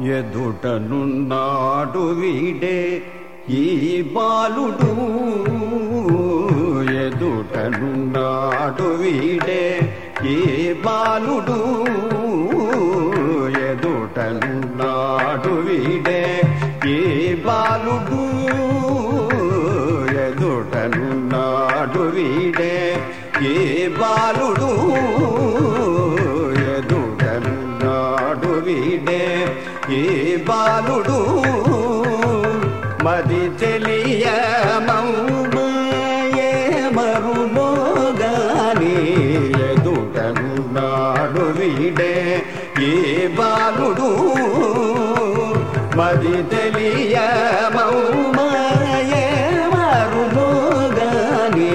ఎదుటనున్నాడు వీడే ఈ బాలుడు. ఎదుటనున్నాడు వీడే ఈ బాలుడు. ఎదుటనున్నాడు వీడే ఈ బాలుడు. ఎదుటనున్నాడు వీడే ఈ బాలుడు. ఏ బాలుడు? మది తెలియ మౌమయే మరులో గాని వీడే ఈ బాలుడు? మది తెలియ మౌమయే మరులో గాని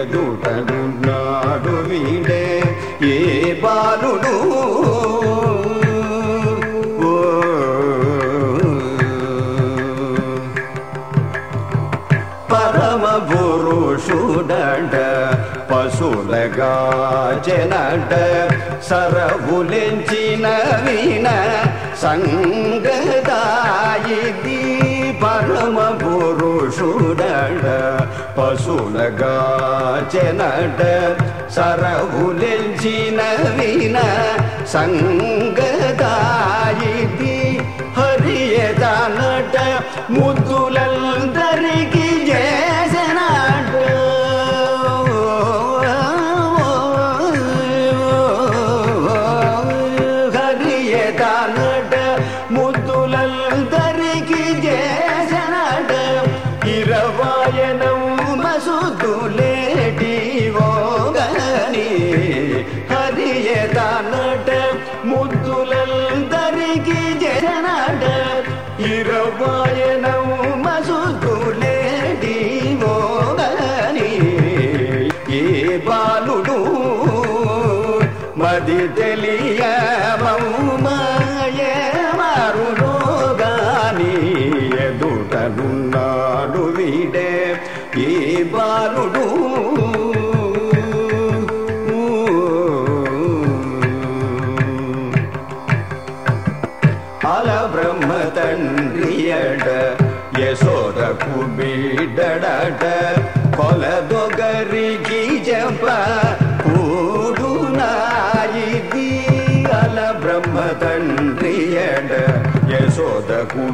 ఎదుటనున్నాడు వీడే ఏ బాలుడు? పురుషుడట పశులగా జనట సరవులెంచిన విన సంగదాయిది పరమ పురుషుడట పశులగా జనట సరవులెంచిన విన సంగదాయిది హరియదానట ముద్దుల హరియదానట ముద్దులందరికీ జనడ ఇరవాయనం మసుదులేటి ఓగని ఏ బాలుడు మది తెలియ మారులోగాని ఎదుటనున్నాడు వీడే ఈ బాలుడు అల బ్రహ్మ తండ్రియడ యశోదకు బిడ్డడట కొలదొగరికి జప కూడు నాయిది అల బ్రహ్మ తండ్రియడ యశోదకు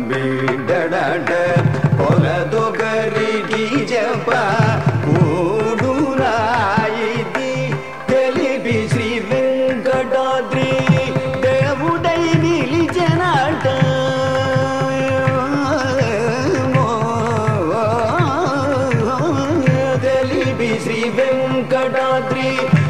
श्री वेङ्कटाद्रि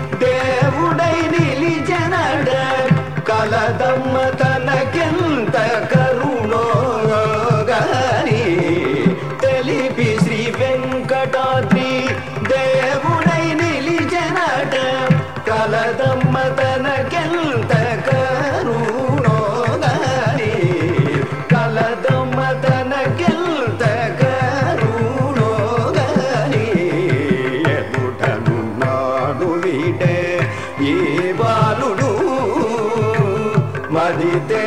ఈ బాలుడు మది తెలియ